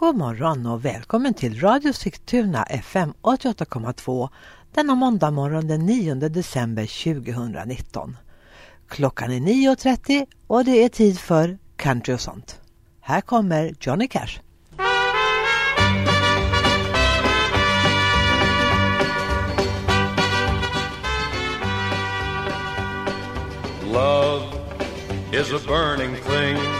God morgon och välkommen till Radio Sigtuna FM 88,2 denna måndag morgon den 9 december 2019. Klockan är 9.30 och det är tid för country och sånt. Här kommer Johnny Cash. Love is a burning thing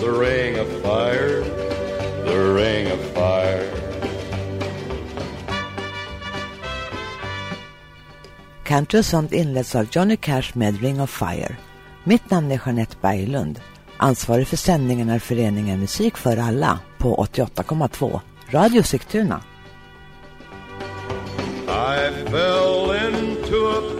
the ring of fire, the ring of fire. Country sånt inleds av Johnny Cash med Ring of Fire. Mitt namn är Jeanette Berglund. Ansvarig för sändningen är föreningen Musik för alla på 88,2 Radio Sigtuna. I fell into a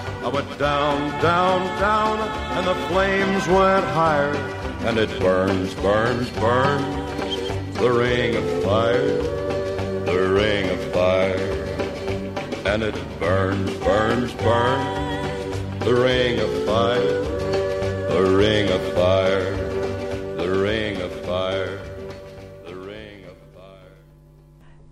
I went down, down, down, and the flames went higher. And it burns, burns, burns, the ring of fire, the ring of fire. And it burns, burns, burns, the ring of fire, the ring of fire, the ring of fire, the ring of fire.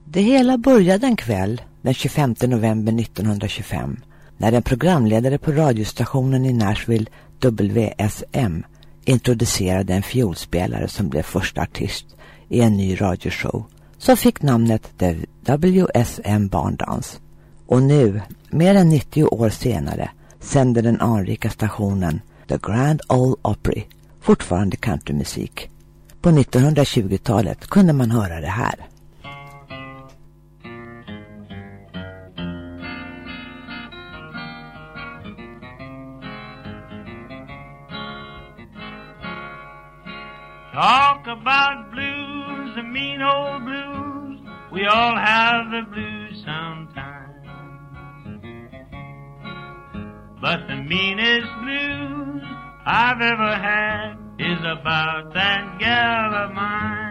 Det hela började en kväll den 25 november 1925 när en programledare på radiostationen i Nashville, WSM, introducerade en fiolspelare som blev första artist i en ny radioshow som fick namnet The WSM Barndance. Och nu, mer än 90 år senare, sänder den anrika stationen The Grand Ole Opry fortfarande countrymusik. På 1920-talet kunde man höra det här. Talk about blues, the mean old blues. We all have the blues sometimes. But the meanest blues I've ever had is about that gal of mine.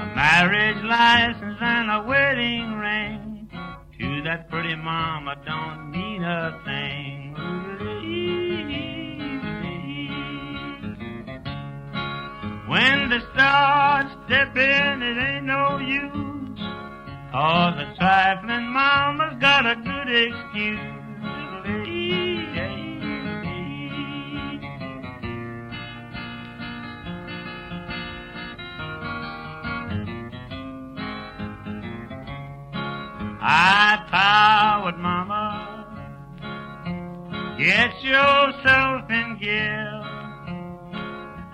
A marriage license and a wedding ring to that pretty mama don't mean a thing. When the stars step in, it ain't no use. Cause the trifling mama's got a good excuse. I powered mama. Get yourself in gear.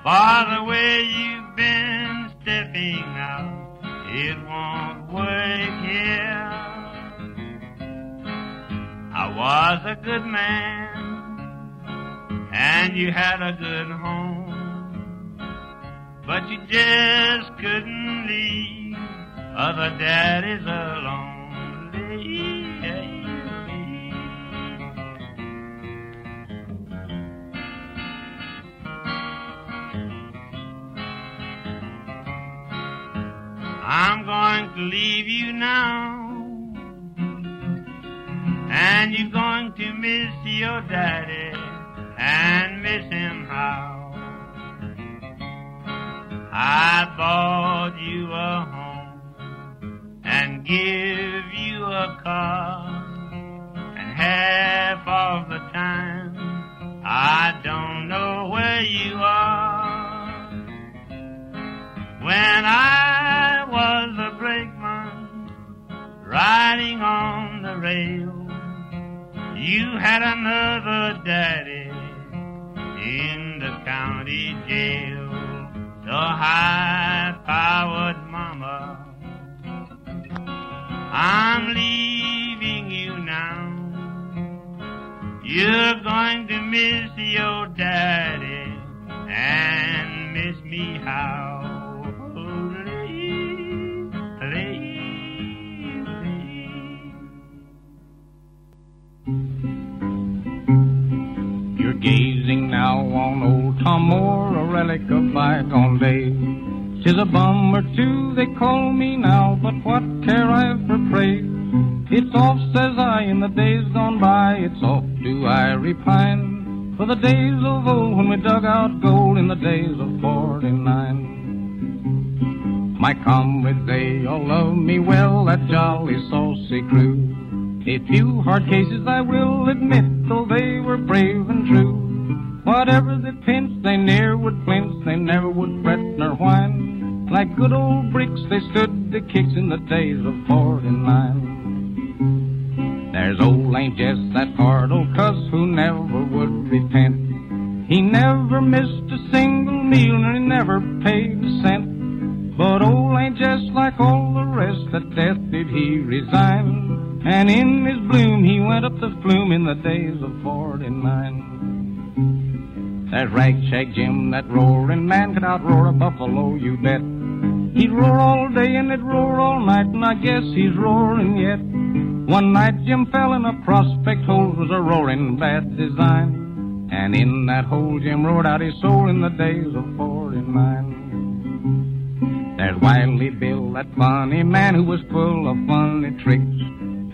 For the way you've been stepping out, it won't work here. I was a good man, and you had a good home, but you just couldn't leave other daddies alone. I'm going to leave you now. And you're going to miss your daddy and miss him how. I bought you a home and give you a car and half of the time I don't know where you are. When I rail, you had another daddy in the county jail. So high-powered mama, I'm leaving you now. You're going to miss your daddy Tom Moore, a relic of bygone days. Tis a bum or two they call me now, but what care I for praise? It's off, says I, in the days gone by, it's off do I repine. For the days of old when we dug out gold in the days of 49. My comrades, they all love me well, that jolly saucy crew. A few hard cases I will admit, though they were brave and true. Whatever they pinched, they ne'er would flinch, they never would fret nor whine. Like good old bricks, they stood the kicks in the days of 49. There's old Aunt Jess, that hard old cuss who never would repent. He never missed a single meal and he never paid a cent. But old Aunt Jess, like all the rest, at death did he resign. And in his bloom he went up the flume in the days of 49. That ragshag Jim, that roaring man could outroar a buffalo, you bet. He'd roar all day and he'd roar all night, and I guess he's roaring yet. One night Jim fell in a prospect hole, was a roaring bad design. And in that hole Jim roared out his soul in the days of 49. There's Wiley Bill, that funny man who was full of funny tricks.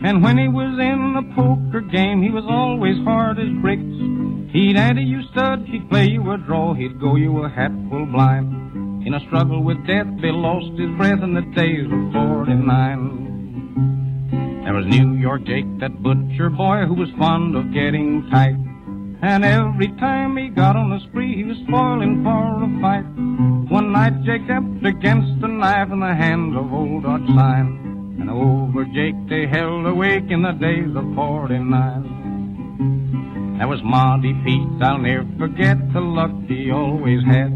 And when he was in a poker game, he was always hard as bricks. He'd ante you stud, he'd play you a draw, he'd go you a hat full blind. In a struggle with death, Bill lost his breath in the days of 49. There was New York Jake, that butcher boy who was fond of getting tight. And every time he got on the spree, he was spoiling for a fight. One night Jake up against a knife in the hands of old Dutch Sign. And over Jake they held awake in the days of 49. That was Monty Pete, I'll never forget the luck he always had.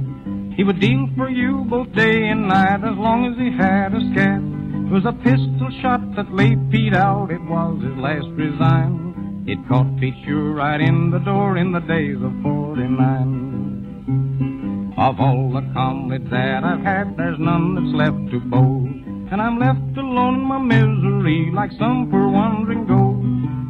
He would deal for you both day and night as long as he had a scat. It was a pistol shot that laid Pete out, it was his last resign. It caught Pete sure right in the door in the days of 49. Of all the comrades that I've had, there's none that's left to boast. And I'm left alone in my misery like some poor wandering ghost.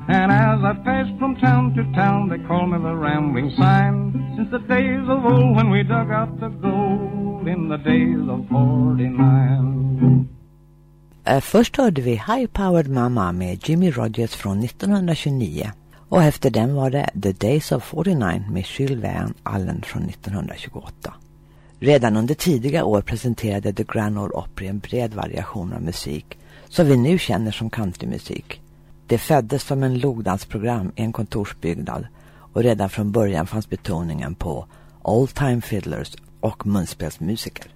And as I pass from town to town, they call me the rambling sign. Since the days of old when we dug out the gold in the days of 49. Eh, Först hörde vi High Powered Mama med Jimmy Rogers från 1929 och efter den var det The Days of 49 med Jules Verne Allen från 1928. Redan under tidiga år presenterade The Grand Ole Opry en bred variation av musik som vi nu känner som countrymusik. Det föddes som en logdansprogram i en kontorsbyggnad och redan från början fanns betoningen på old time fiddlers och munspelsmusiker.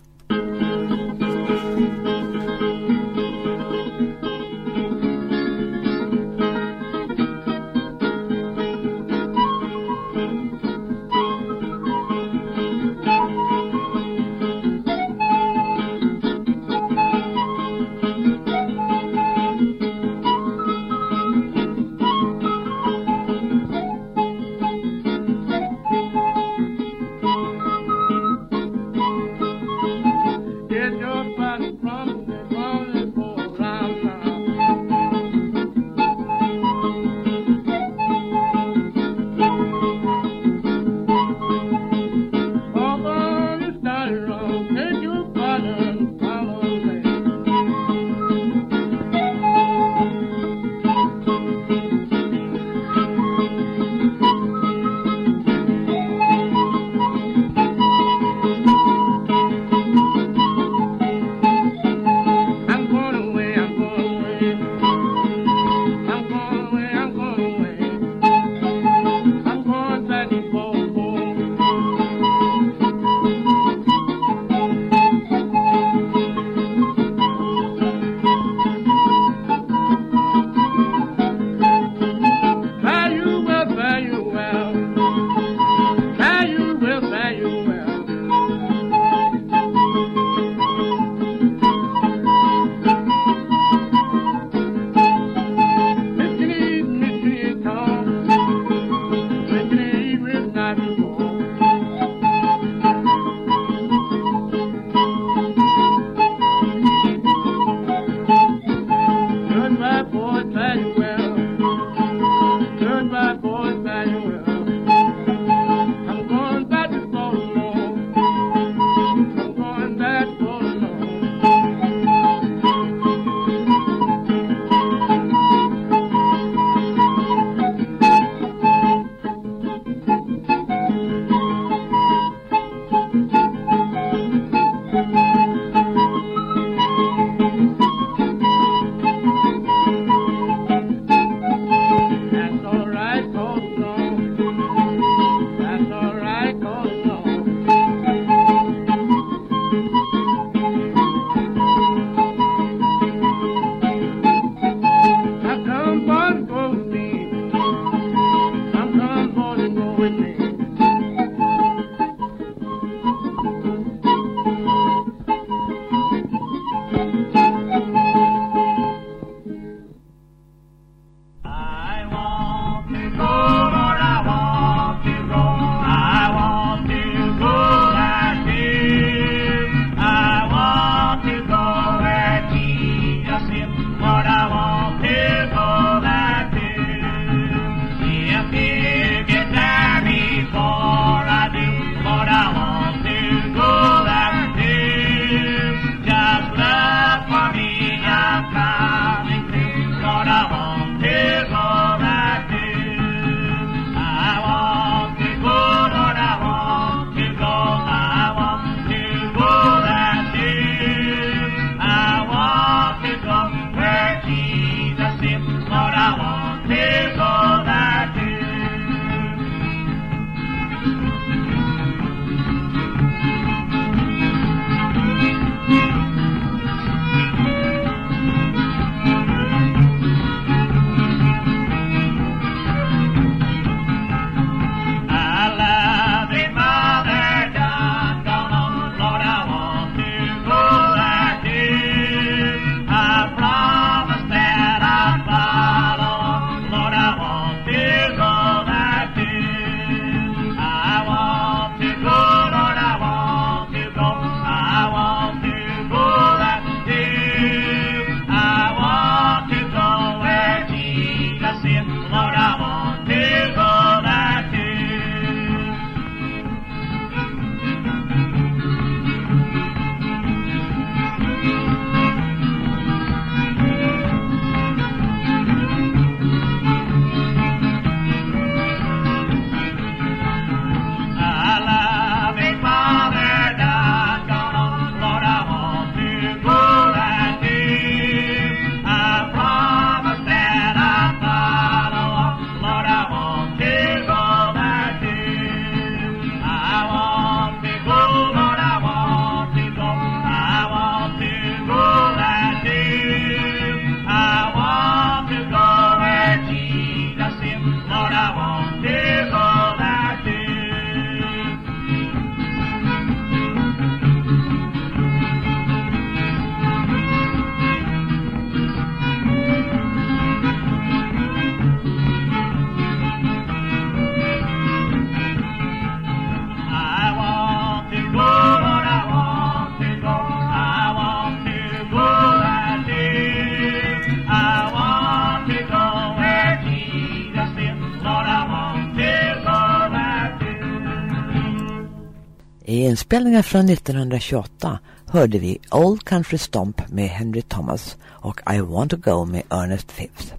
Inspelningar från 1928 hörde vi Old Country Stomp med Henry Thomas och I Want to Go med Ernest Fifth.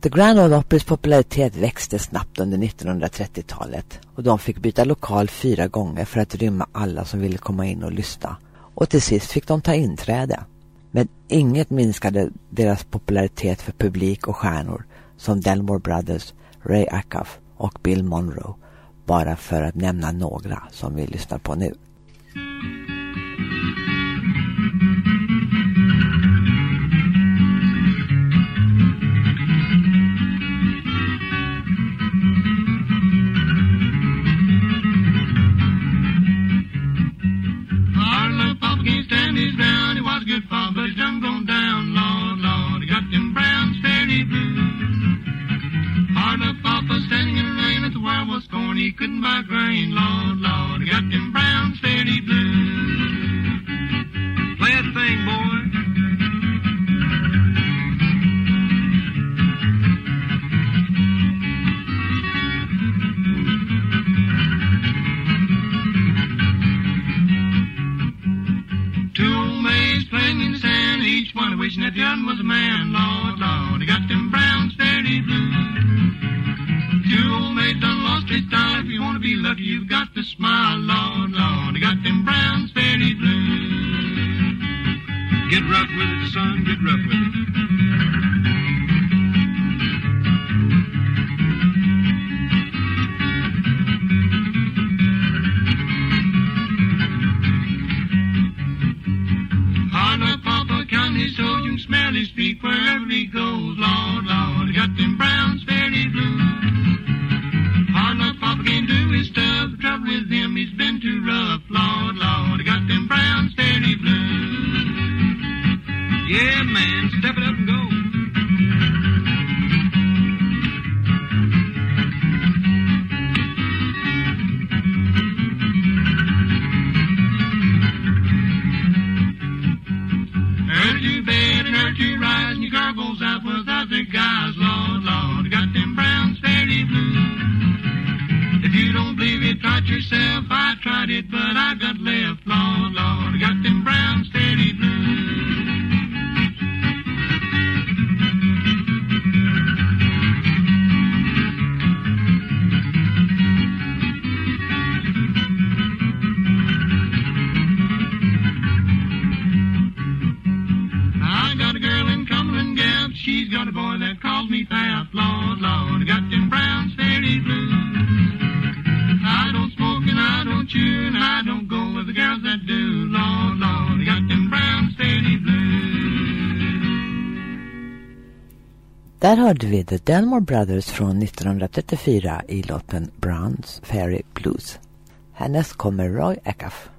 The Grand Ole Operys popularitet växte snabbt under 1930-talet och de fick byta lokal fyra gånger för att rymma alla som ville komma in och lyssna. Och till sist fick de ta inträde. Men inget minskade deras popularitet för publik och stjärnor som Delmore Brothers, Ray Acuff och Bill Monroe. Bara för att nämna några som vi lyssnar på nu. He couldn't buy grain. Lord, Lord, he got them brown steady blues. Play that thing, boy. Two maids playing in the sand, each one wishing that the other was a man. Lord, Lord, he got them brown steady blues. Maids done lost his style. If you want to be lucky, you've got to smile, Lord, Lord. He got them brown steady blues. Get rough with it, son, get rough with it. Där hörde vi The Delmore Brothers från 1934 i låten Browns Fairy Blues. Härnäst kommer Roy Acuff.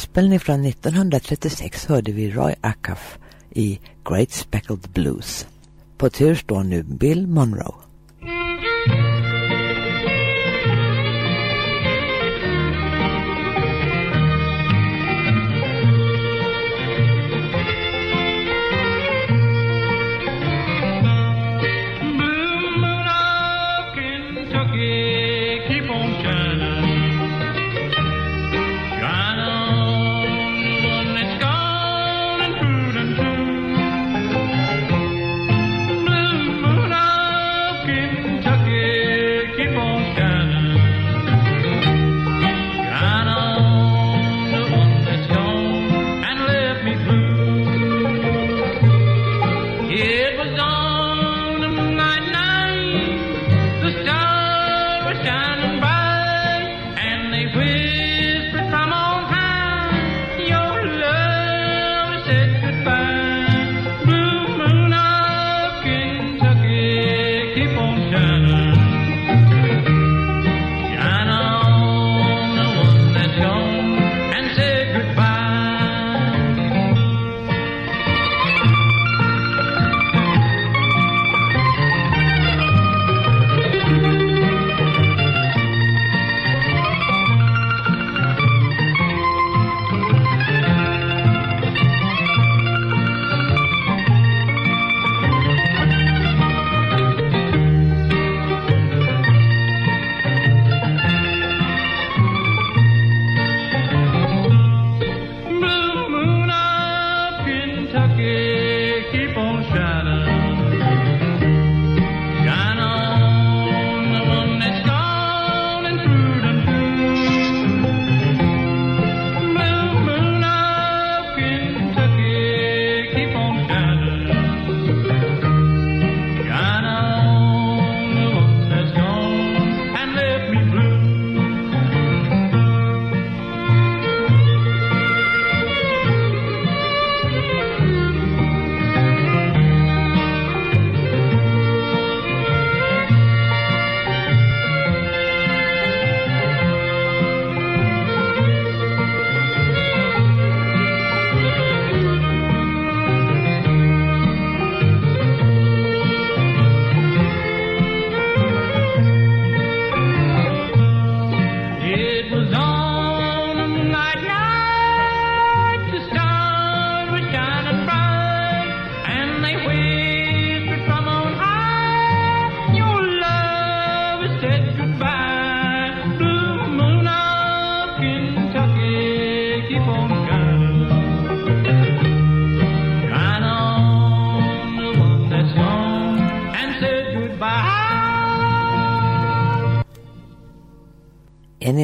inspelning från 1936 hörde vi Roy Acuff i Great Speckled Blues. På tur står nu Bill Monroe.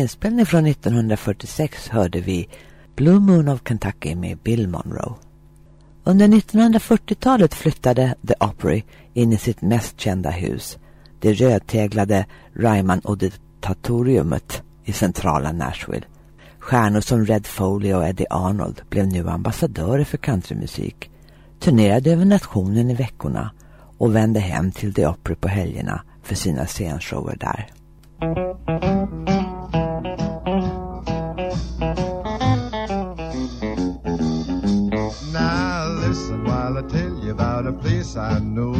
inspelning från 1946 hörde vi Blue Moon of Kentucky med Bill Monroe. Under 1940-talet flyttade The Opry in i sitt mest kända hus, det rödteglade Ryman Auditoriumet i centrala Nashville. Stjärnor som Red Foley och Eddie Arnold blev nu ambassadörer för countrymusik, turnerade över nationen i veckorna och vände hem till The Opry på helgerna för sina scenshower där. place I know.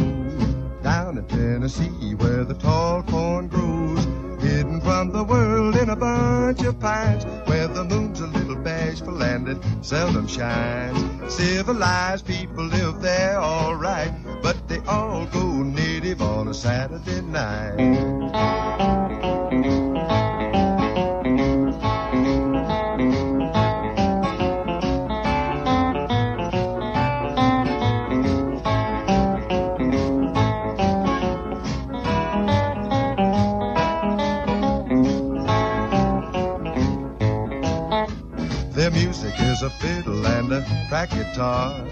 Down in Tennessee where the tall corn grows, hidden from the world in a bunch of pines, where the moon's a little bashful and it seldom shines. Civilized people live there all right, but they all go native on a Saturday night. A fiddle and a crack guitar.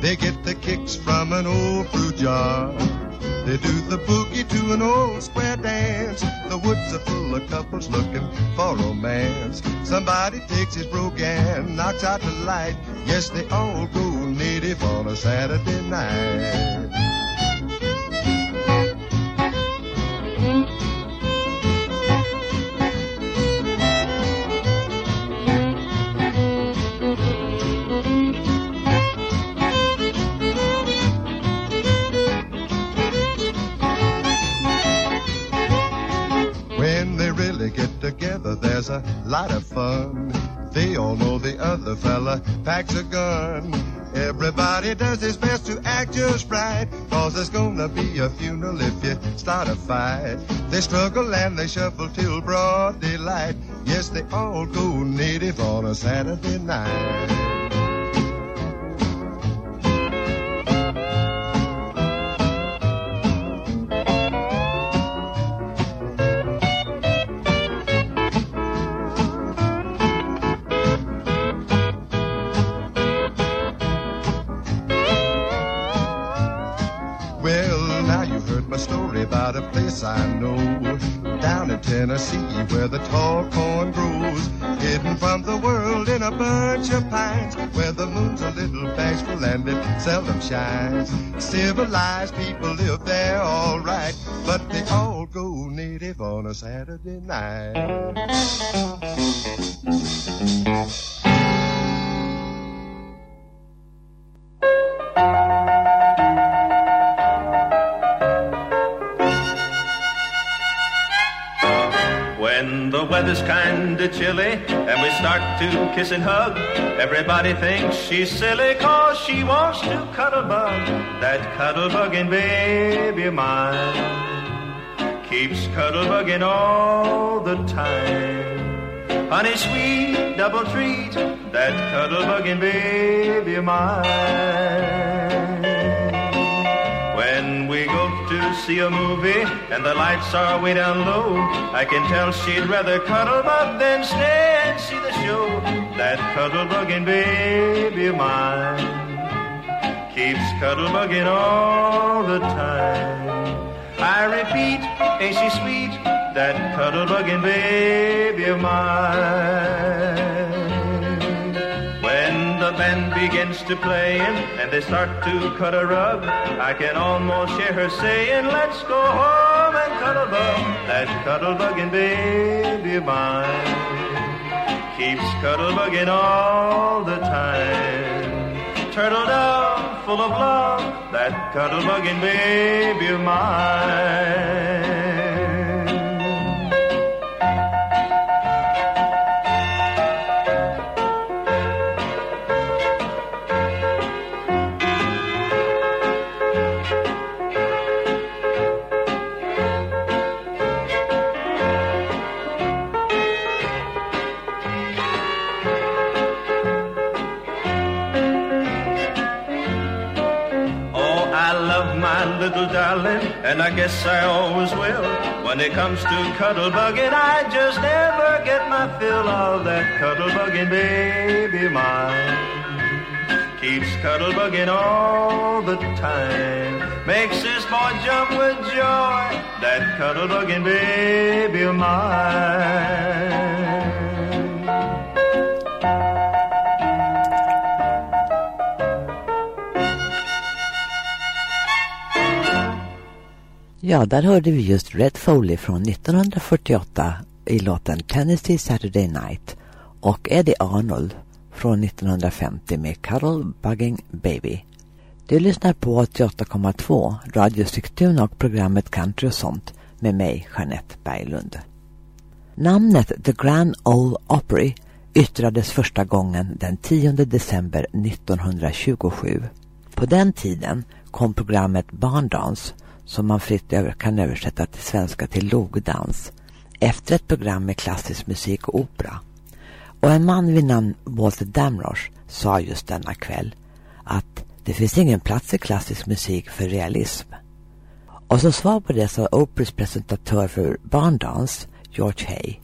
They get the kicks from an old fruit jar. They do the boogie to an old square dance. The woods are full of couples looking for romance. Somebody takes his brogue and knocks out the light. Yes, they all go native on a Saturday night. A lot of fun. They all know the other fella packs a gun. Everybody does his best to act just right. Cause there's gonna be a funeral if you start a fight. They struggle and they shuffle till broad daylight. Yes, they all go native on a Saturday night. Tennessee, where the tall corn grows, hidden from the world in a bunch of pines, where the moon's a little bashful and it seldom shines. Civilized people live there all right, but they all go native on a Saturday night. Kinda and we start to kiss and hug, everybody thinks she's silly cause she wants to cuddle bug. That cuddle bugging baby of mine keeps cuddle bugging all the time. Honey sweet double treat, that cuddle bugging baby of mine. We go to see a movie and the lights are way down low, I can tell she'd rather cuddle up than stay and see the show. That cuddle bugging baby of mine keeps cuddle bugging all the time. I repeat, ain't she sweet? That cuddle bugging baby of mine begins to play and they start to cut a rug, I can almost hear her saying, let's go home and cuddle bug. That cuddle bugging baby of mine keeps cuddle bugging all the time. Turtle dove full of love, that cuddle bugging baby of mine. And I guess I always will. When it comes to cuddle bugging, I just never get my fill of that cuddle bugging baby mine. Keeps cuddle bugging all the time. Makes this boy jump with joy. That cuddle bugging baby mine. Ja, där hörde vi just Red Foley från 1948 i låten Tennessee Saturday Night och Eddie Arnold från 1950 med Cuddle Bugging Baby. Du lyssnar på 88,2 Radio Sigtuna och programmet Country och sånt med mig, Jeanette Berglund. Namnet The Grand Ole Opry yttrades första gången den 10 december 1927. På den tiden kom programmet Barndance som man fritt kan översätta till svenska till logdans efter ett program med klassisk musik och opera. Och en man vid namn Walter Damrosch sa just denna kväll att det finns ingen plats i klassisk musik för realism. Och som svar på det sa Operas presentatör för barndans, George Hay.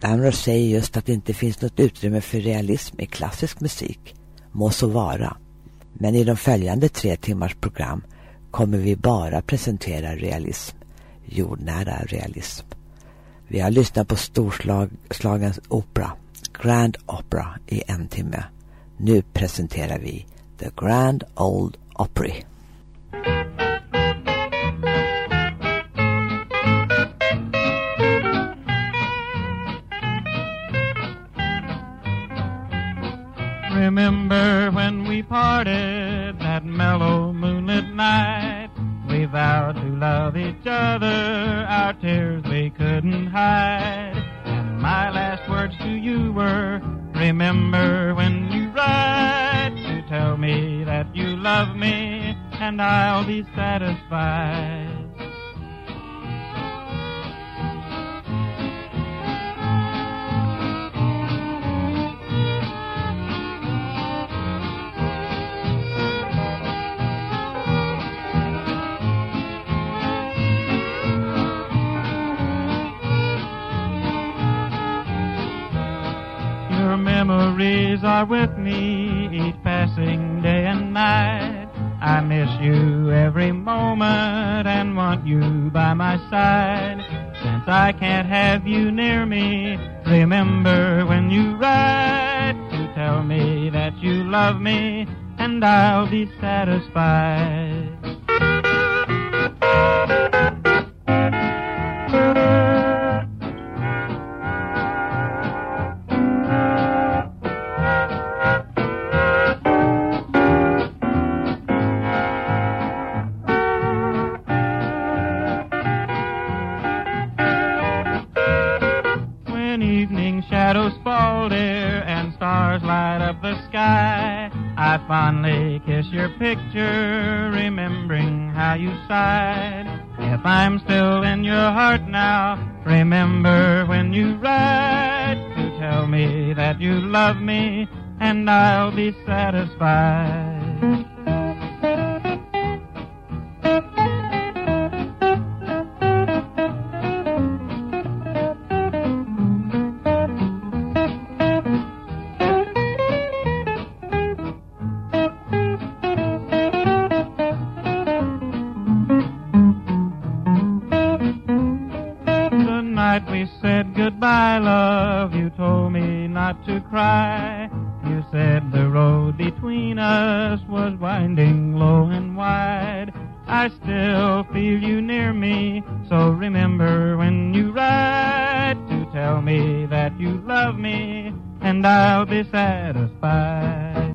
Damrosch säger just att det inte finns något utrymme för realism i klassisk musik. Må så vara. Men i de följande tre timmars program kommer vi bara presentera realism. Jordnära realism. Vi har lyssnat på storslagens opera, Grand Opera, i en timme. Nu presenterar vi The Grand Old Opry. Remember when we parted that mellow moonlit night? We vowed to love each other, our tears we couldn't hide. And my last words to you were, remember when you write to tell me that you love me, and I'll be satisfied. Memories are with me each passing day and night. I miss you every moment and want you by my side. Since I can't have you near me, remember when you write to tell me that you love me and I'll be satisfied. I fondly kiss your picture, remembering how you sighed. If I'm still in your heart now, remember when you write to tell me that you love me, and I'll be satisfied. Goodbye, love, you told me not to cry. You said the road between us was winding low and wide. I still feel you near me, so remember when you write to tell me that you love me, and I'll be satisfied.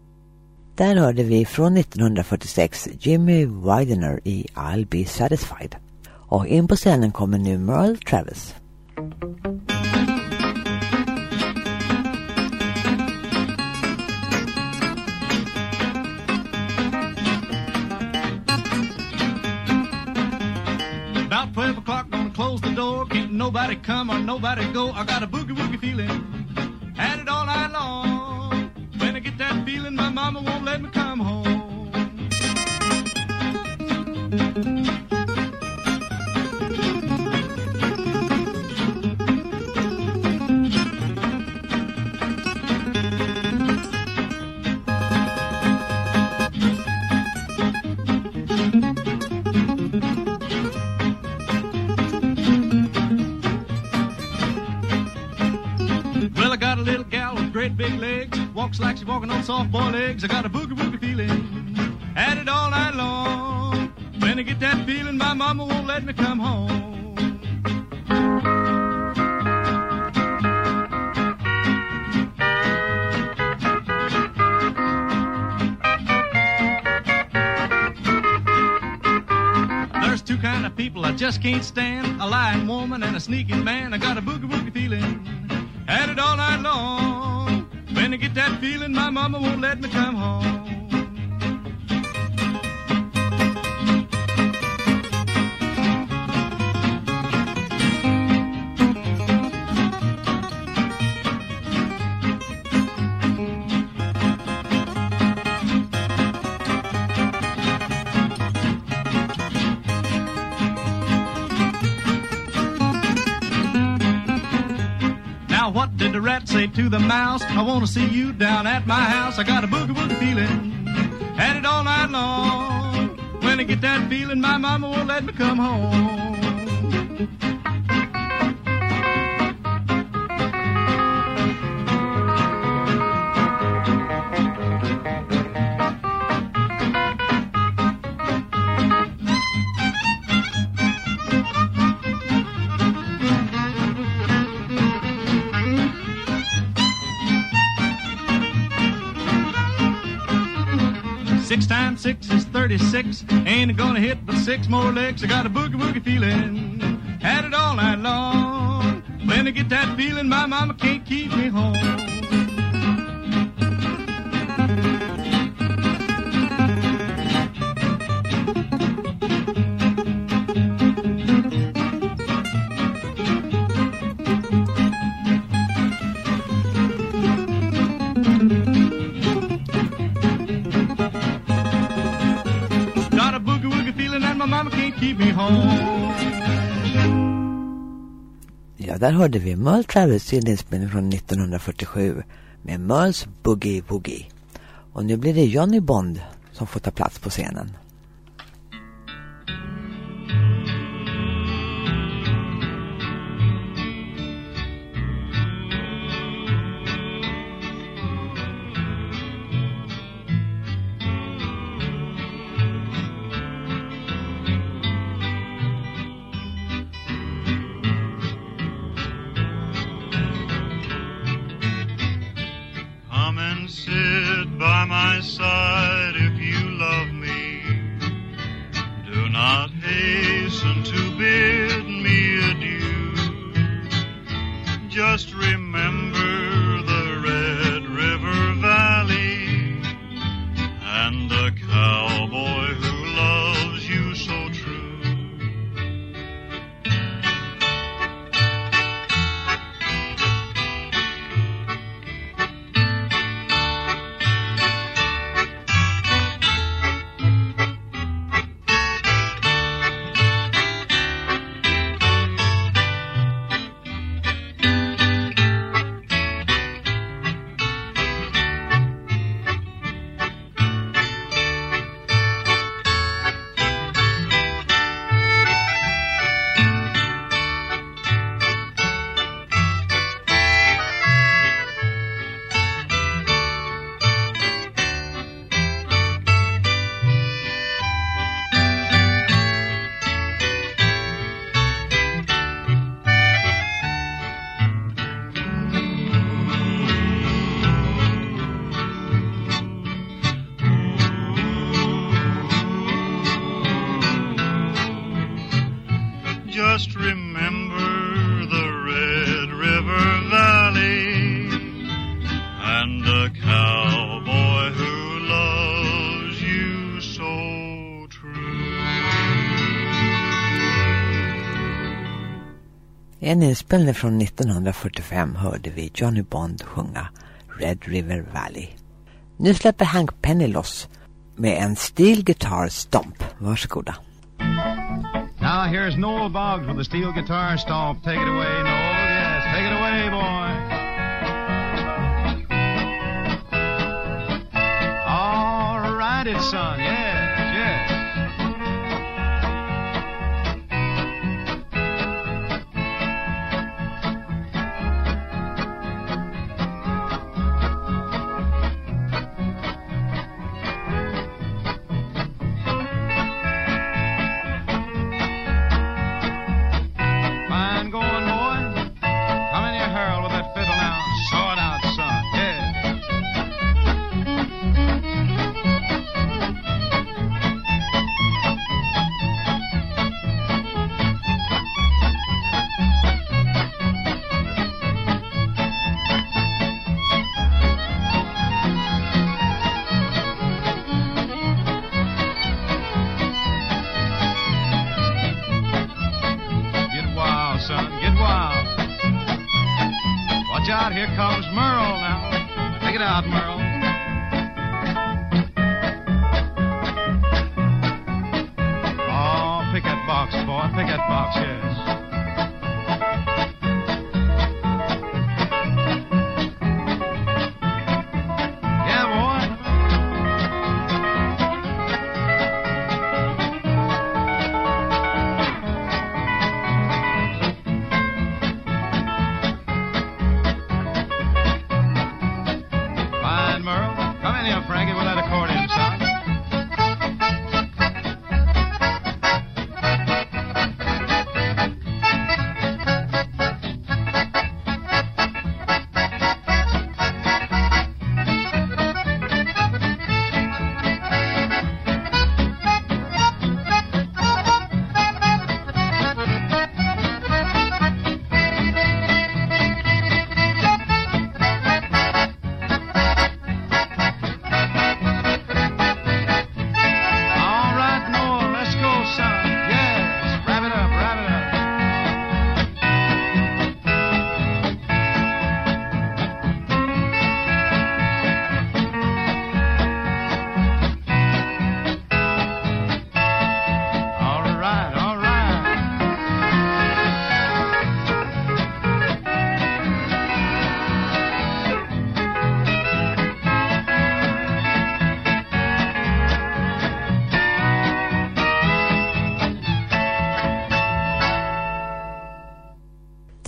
Där hörde vi från 1946 Jimmy Widener i I'll Be Satisfied. Och in på scenen kommer nu Merle Travis. Nobody come or nobody go. I got a boogie woogie feeling. Had it all night long. When I get that feeling, my mama won't let me come home. Great big legs. Walks like she's walking on soft boy legs. I got a boogie woogie feeling. Had it all night long. When I get that feeling, my mama won't let me come home. two kind of people I just can't stand. A lying woman and a sneaking man. I got a boogie woogie feeling. Had it all night long. When I get that feeling, my mama won't let me come home. Say to the mouse? I want to see you down at my house. I got a boogie woogie feeling. Had it all night long. When I get that feeling, my mama won't let me come home. 36. Ain't gonna hit but six more legs. I got a boogie woogie feeling. Had it all night long. When I get that feeling, my mama can't keep me Ja, där hörde vi Merle Travis i en inspelning från 1947 med Merles Boogie Woogie. Och nu blir det Johnny Bond som får ta plats på scenen. En inspelning från 1945 hörde vi Johnny Bond sjunga Red River Valley. Nu släpper Hank Penny loss med en steel guitar stomp. Varsågoda. Now here's Noel Boggs with the steel guitar stomp. Take it away, Noel. Yes, take it away, boy. All righty, son. Yes.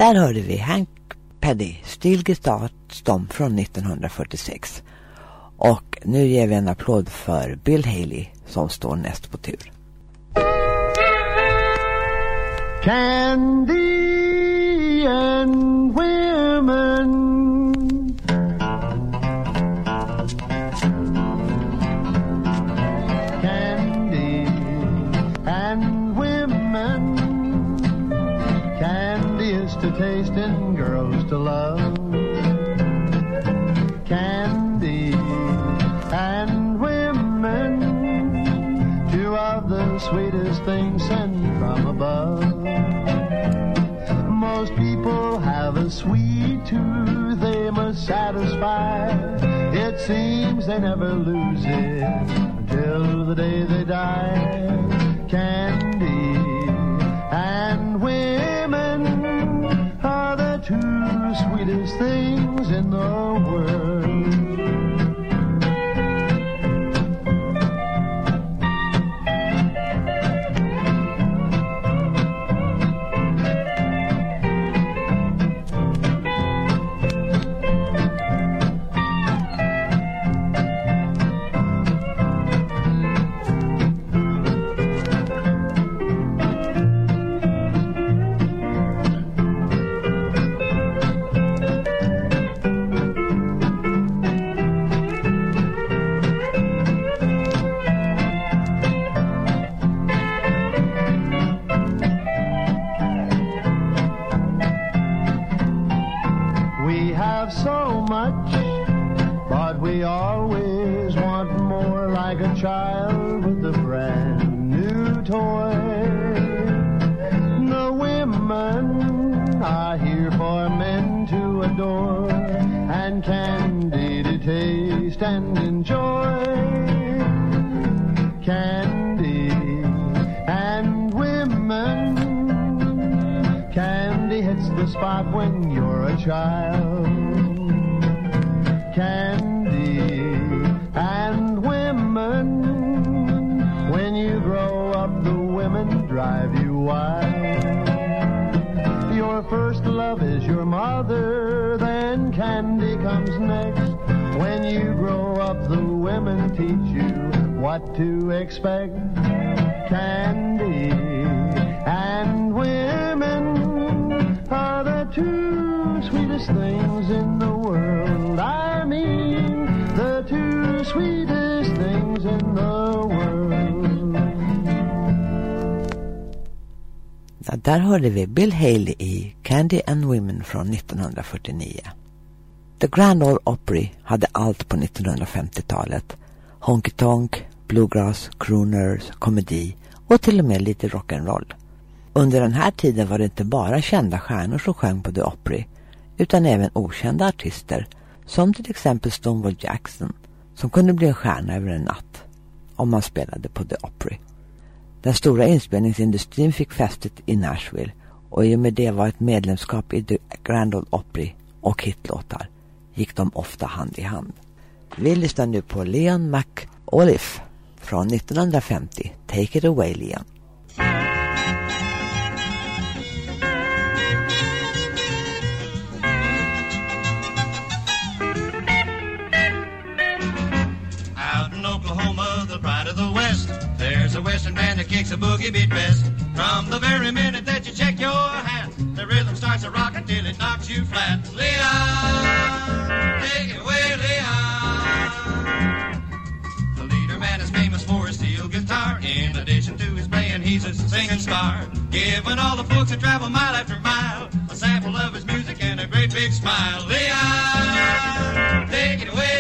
Där hörde vi Hank Paddy, Still Guitar Stomp från 1946. Och nu ger vi en applåd för Bill Haley som står näst på tur. Candy they never lose it until the day they die. Drive you wild. Your first love is your mother, then candy comes next. When you grow up, the women teach you what to expect. Candy and women are the two sweetest things där hörde vi Bill Haley i Candy and Women från 1949. The Grand Ole Opry hade allt på 1950-talet. Honky Tonk, bluegrass, crooners, komedi och till och med lite rock'n'roll. Under den här tiden var det inte bara kända stjärnor som sjöng på The Opry utan även okända artister som till exempel Stonewall Jackson som kunde bli en stjärna över en natt om man spelade på The Opry. Den stora inspelningsindustrin fick fästet i Nashville och i och med det var ett medlemskap i The Grand Ole Opry och hitlåtar gick de ofta hand i hand. Vi lyssnar nu på Leon McAuliffe från 1950. Take it away Leon. Band that kicks a boogie beat best. From the very minute that you check your hat, the rhythm starts to rock until it knocks you flat. Leon, take it away, Leon. The leader man is famous for his steel guitar. In addition to his playing, he's a singing star. Giving all the folks that travel mile after mile a sample of his music and a great big smile. Leon, take it away,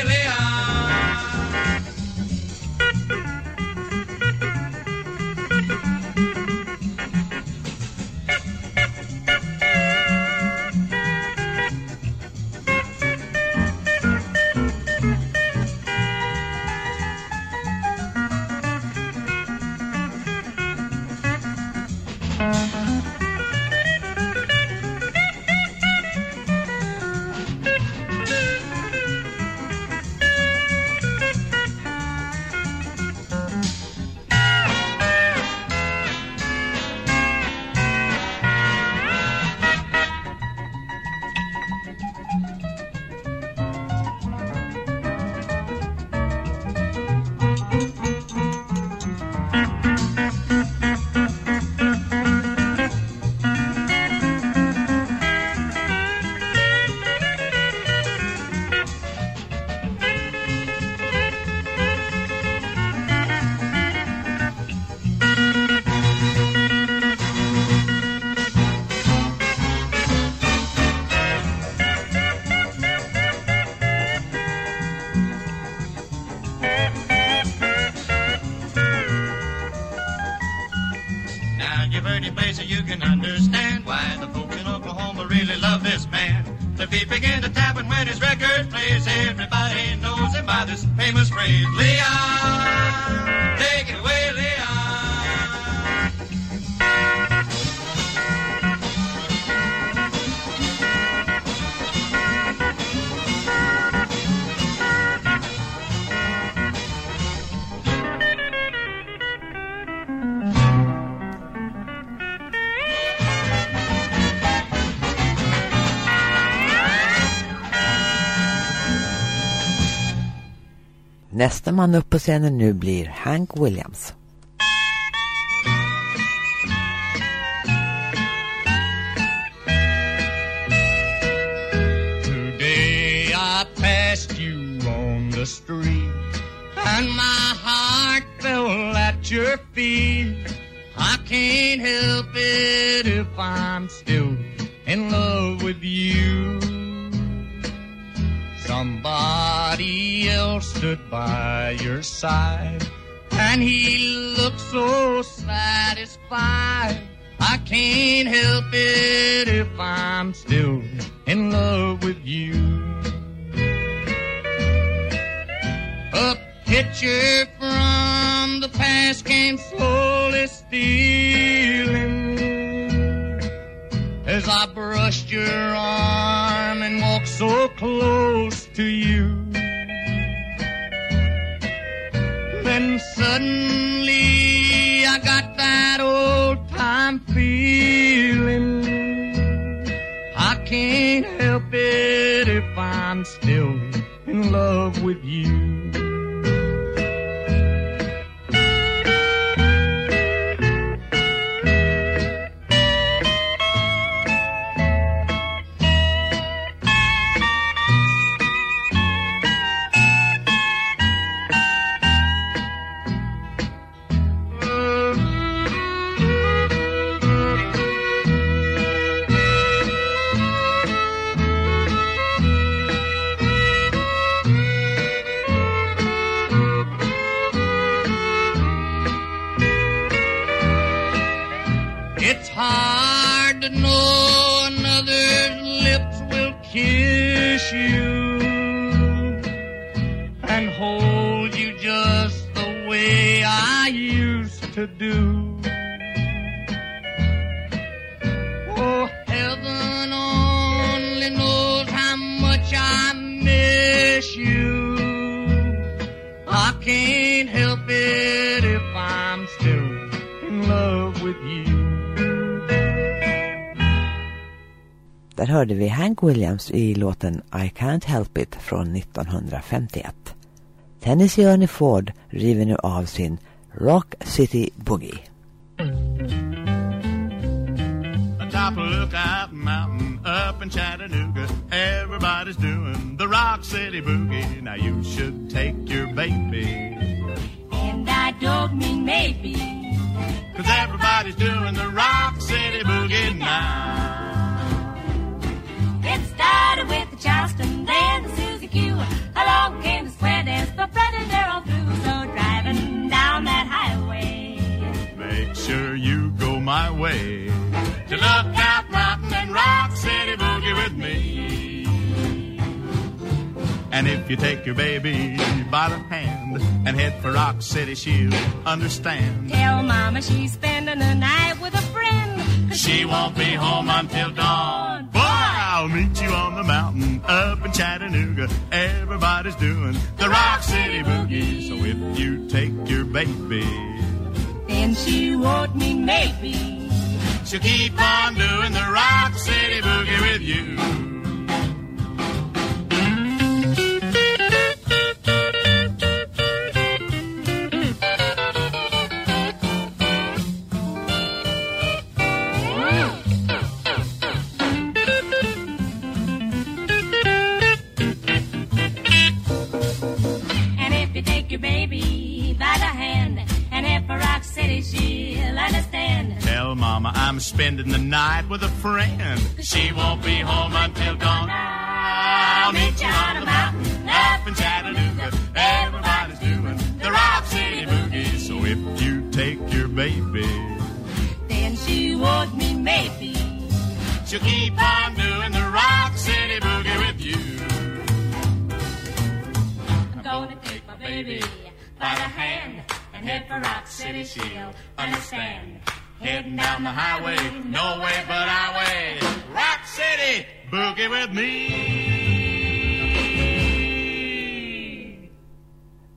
Nästa man upp på scenen nu blir Hank Williams. Today I passed you on the street, and my heart fell at your feet. I can't help it if I'm Stood by your side, and he looked so satisfied. I can't help it if I'm still in love with you. A picture from the past came slowly stealing as I brushed your arm and walked so close to you. Then suddenly I got that old time feeling. I can't help it if I'm still in love with you. Hörde vi Hank Williams i låten I Can't Help It från 1951. Tennessee Ernie Ford river nu av sin Rock City Boogie. Atop lookout mountain up in Chattanooga, everybody's doing the Rock City Boogie. Now you should take your baby, And I don't mean maybe. cause everybody's doing the Rock City Boogie now. Started with the Charleston, then the Susie Q. Along came the square dance, the Fred and they're all through. So driving down that highway. Make sure you go my way to Lookout Mountain and Rock City Boogie with me. And if you take your baby by the hand and head for Rock City, she'll understand. Tell Mama she's spending the night with a friend. 'cause She won't be home until dawn. Boy, I'll meet you on the mountain up in Chattanooga. Everybody's doing the Rock City Boogie. So if you take your baby, Then she won't mean maybe. she'll keep on doing the Rock City Boogie with you. Spending the night with a friend. She won't be home until dawn. I'll meet you on the mountain up in Chattanooga. Everybody's doing the Rock City Boogie. So if you take your baby, Then she won't mean maybe. she'll keep on doing the Rock City Boogie with you. I'm gonna take my baby by the hand and head for Rock City, she'll understand. Heading down the highway, no way but our way. Rock City Boogie with me.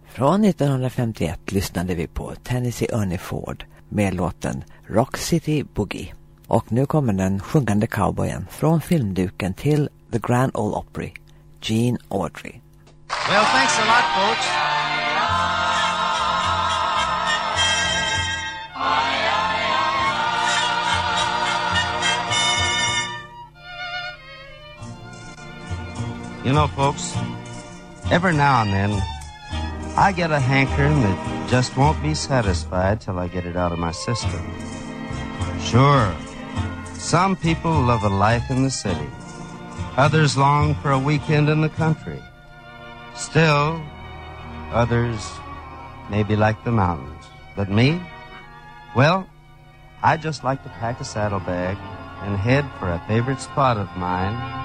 Från 1951 lyssnade vi på Tennessee Ernie Ford med låten Rock City Boogie. Och nu kommer den sjungande cowboyen från filmduken till The Grand Ole Opry, Gene Autry. Well, thanks a lot, folks. You know, folks, every now and then I get a hankering that just won't be satisfied till I get it out of my system. Sure, some people love a life in the city, others long for a weekend in the country. Still, others may be like the mountains. But me? Well, I just like to pack a saddlebag and head for a favorite spot of mine,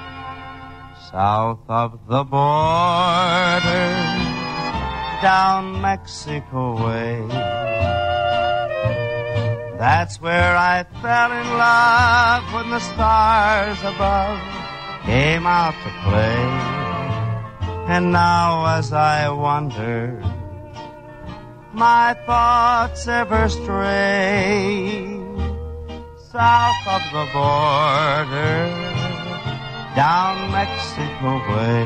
south of the border, down Mexico way. That's where I fell in love when the stars above came out to play. And now as I wander, my thoughts ever stray south of the border, down Mexico way.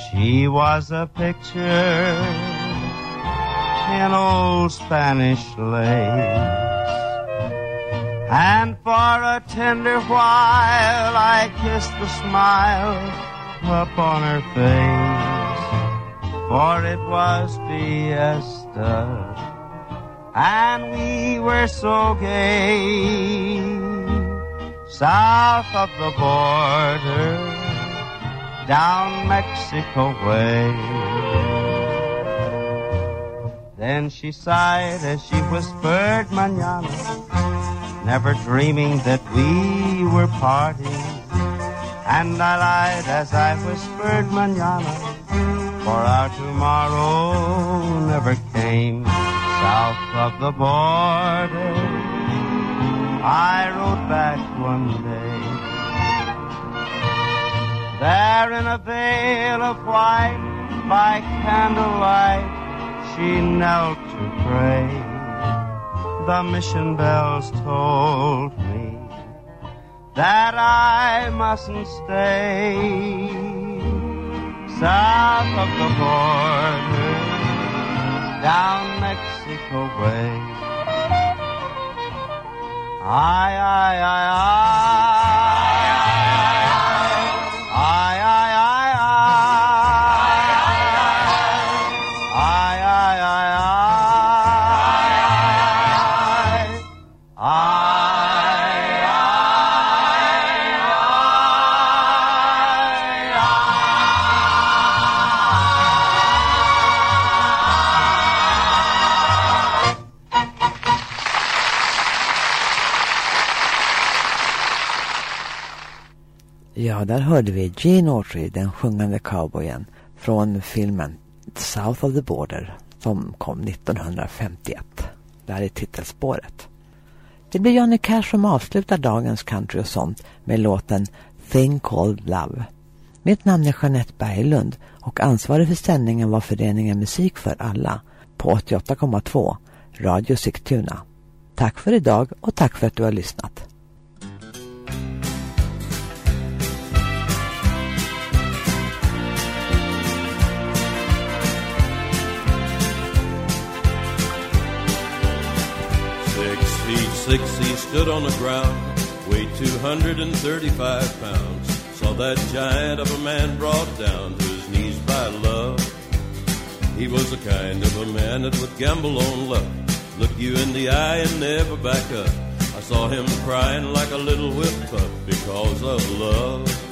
She was a picture in old Spanish lace. And for a tender while I kissed the smile upon her face. For it was fiesta, and we were so gay. South of the border, down Mexico way. Then she sighed as she whispered manana, never dreaming that we were parting. And I lied as I whispered manana, for our tomorrow never came. South of the border, I wrote back one day. There in a veil of white, by candlelight, she knelt to pray. The mission bells told me that I mustn't stay south of the border, down Mexico way. I, I, I, I, Ja, där hörde vi Gene Autry, den sjungande cowboyen, från filmen South of the Border som kom 1951. Det här är titelspåret. Det blir Johnny Cash som avslutar dagens country och sånt med låten Thing Called Love. Mitt namn är Jeanette Berglund och ansvarig för sändningen var föreningen Musik för alla på 88,2 Radio Sigtuna. Tack för idag och tack för att du har lyssnat. Six he stood on the ground, weighed 235 pounds. Saw that giant of a man brought down to his knees by love. He was the kind of a man that would gamble on luck, look you in the eye and never back up. I saw him crying like a little whipped pup because of love.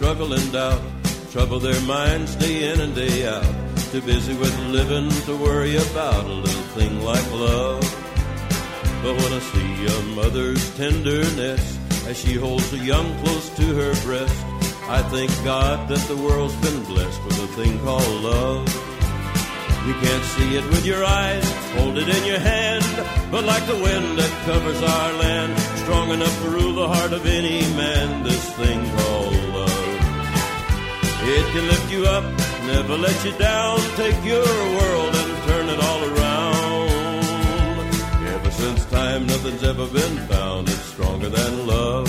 Struggle and doubt, trouble their minds day in and day out. Too busy with living to worry about a little thing like love. But when I see a mother's tenderness as she holds a young close to her breast, I thank God that the world's been blessed with a thing called love. You can't see it with your eyes, hold it in your hand, but like the wind that covers our land, strong enough to rule the heart of any man, this thing called. It can lift you up, never let you down, take your world and turn it all around. Ever since time, nothing's ever been found that's stronger than love.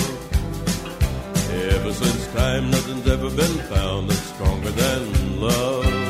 Ever since time, nothing's ever been found that's stronger than love.